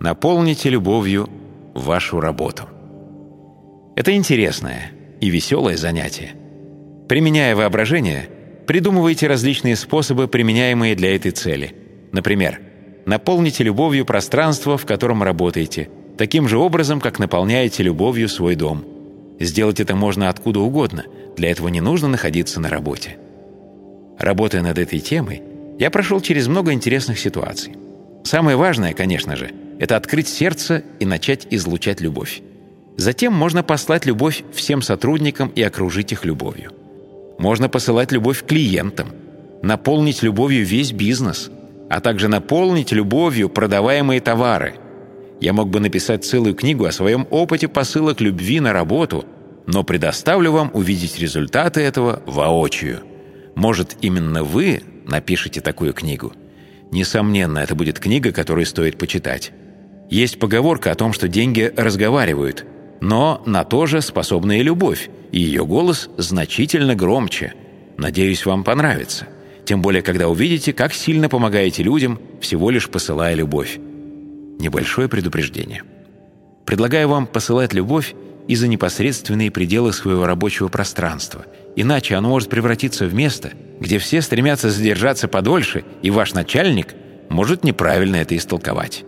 Наполните любовью вашу работу. Это интересное и веселое занятие. Применяя воображение, придумывайте различные способы, применяемые для этой цели. Например, наполните любовью пространство, в котором работаете, таким же образом, как наполняете любовью свой дом. Сделать это можно откуда угодно, для этого не нужно находиться на работе. Работая над этой темой, я прошел через много интересных ситуаций. Самое важное, конечно же, это открыть сердце и начать излучать любовь. Затем можно послать любовь всем сотрудникам и окружить их любовью. Можно посылать любовь клиентам, наполнить любовью весь бизнес, а также наполнить любовью продаваемые товары. Я мог бы написать целую книгу о своем опыте посылок любви на работу, но предоставлю вам увидеть результаты этого воочию. Может, именно вы напишете такую книгу? Несомненно, это будет книга, которую стоит почитать. Есть поговорка о том, что деньги разговаривают, но на то же способна и любовь, и ее голос значительно громче. Надеюсь, вам понравится. Тем более, когда увидите, как сильно помогаете людям, всего лишь посылая любовь. Небольшое предупреждение. Предлагаю вам посылать любовь и за непосредственные пределы своего рабочего пространства. Иначе оно может превратиться в место, где все стремятся задержаться подольше, и ваш начальник может неправильно это истолковать.